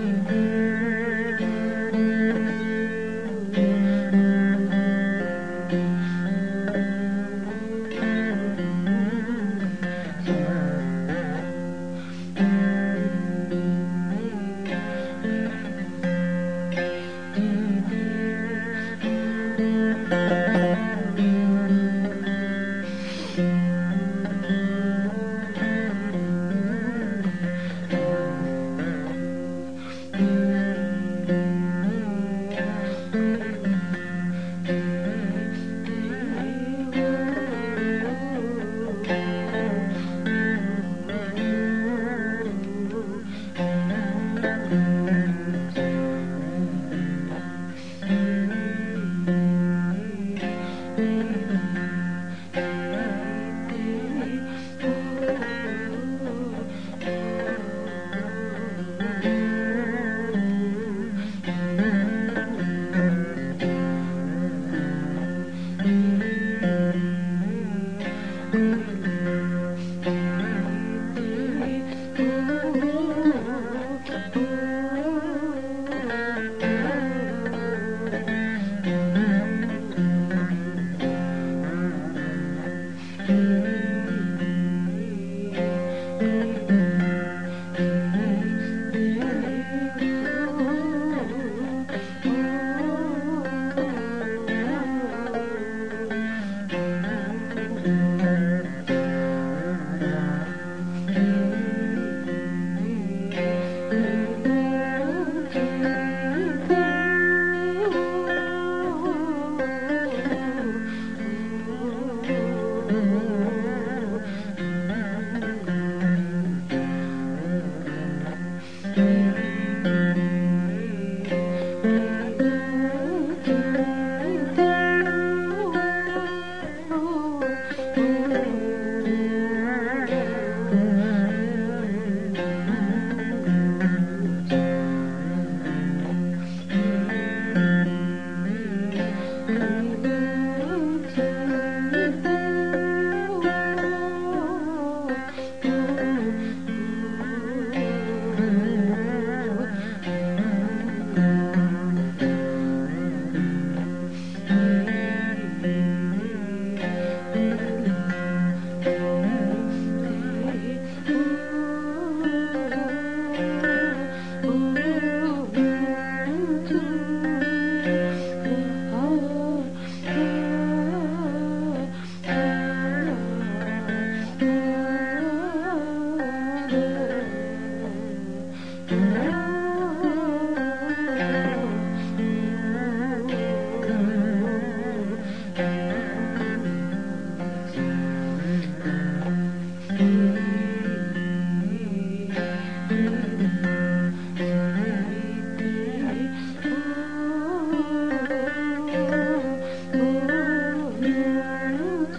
Mm-hmm.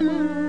Mm-hmm.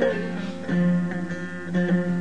Thank you.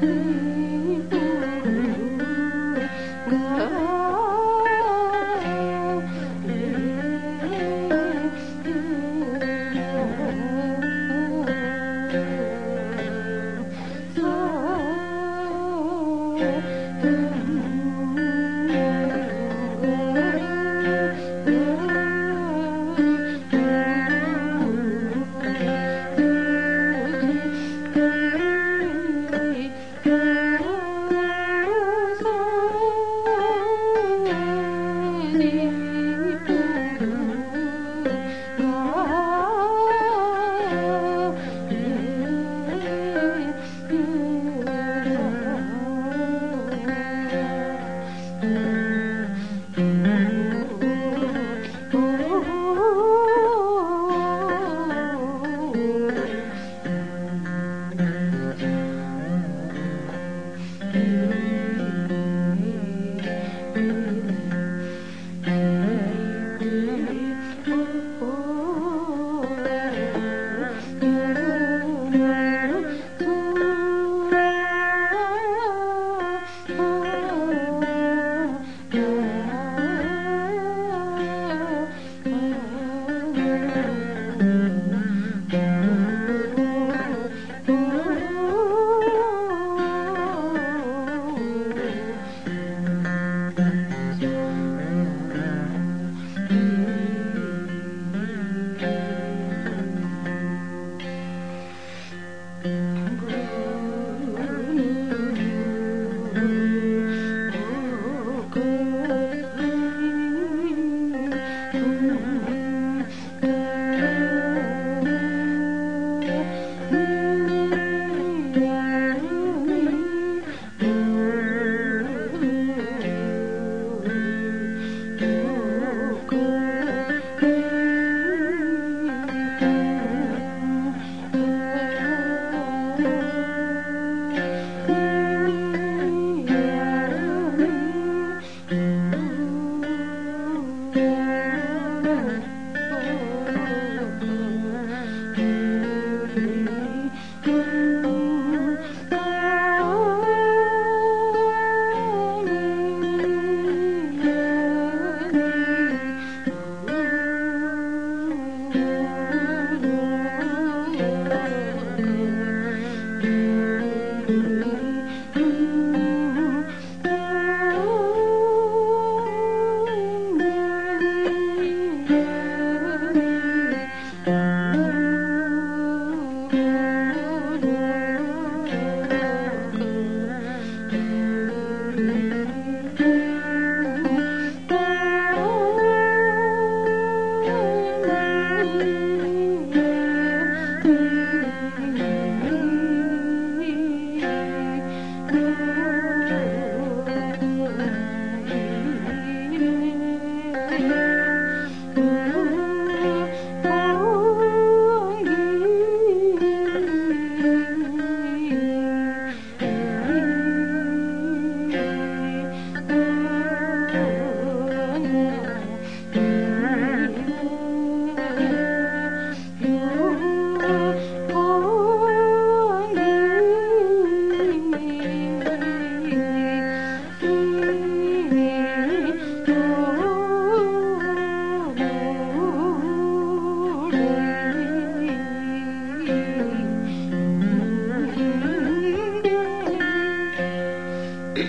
Mm-hmm.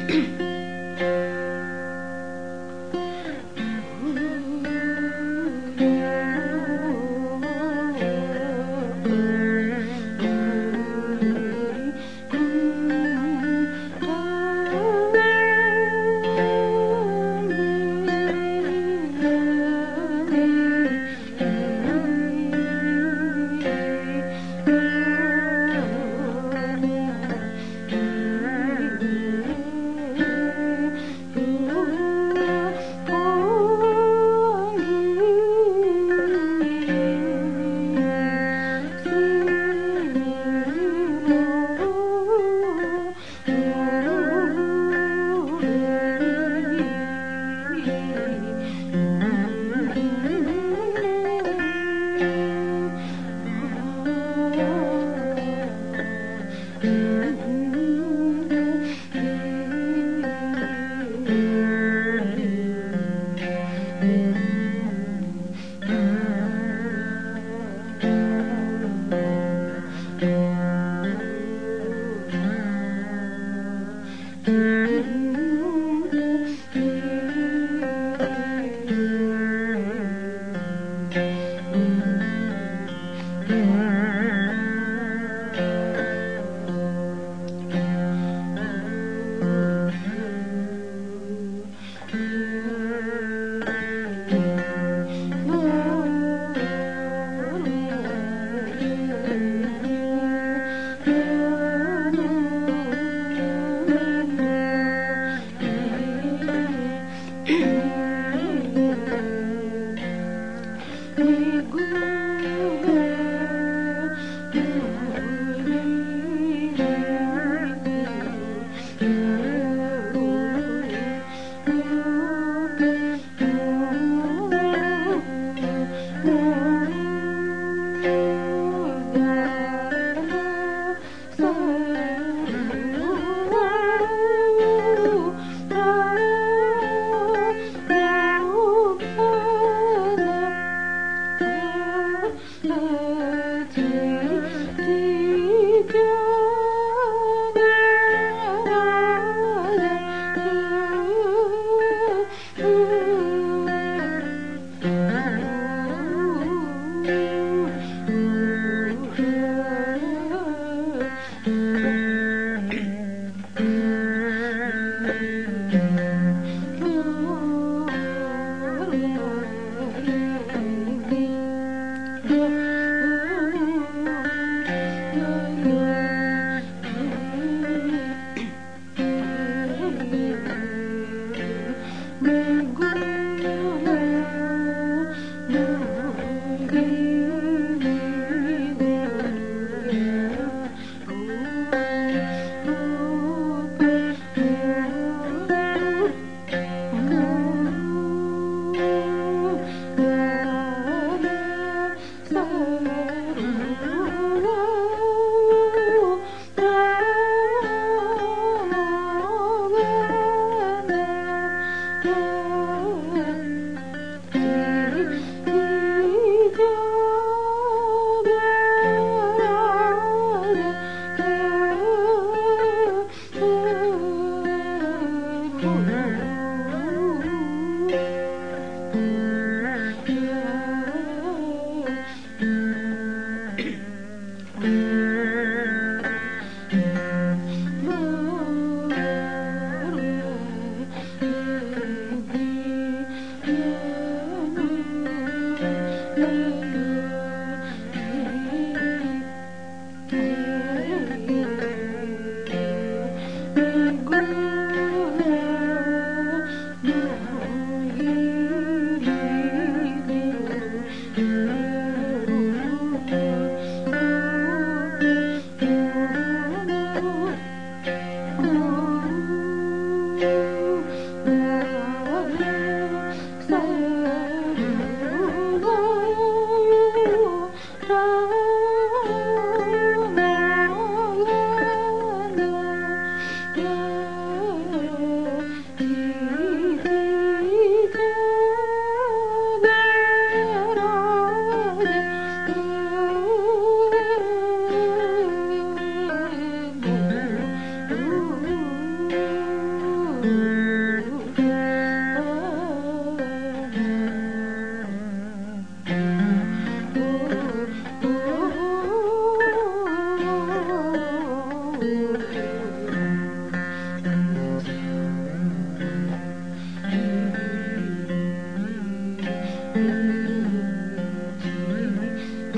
咳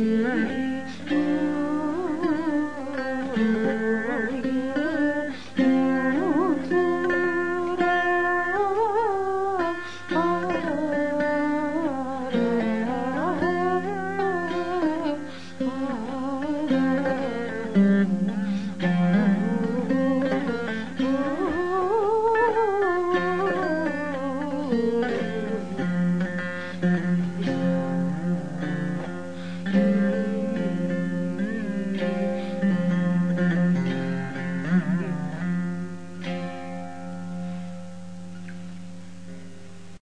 Mm-hmm.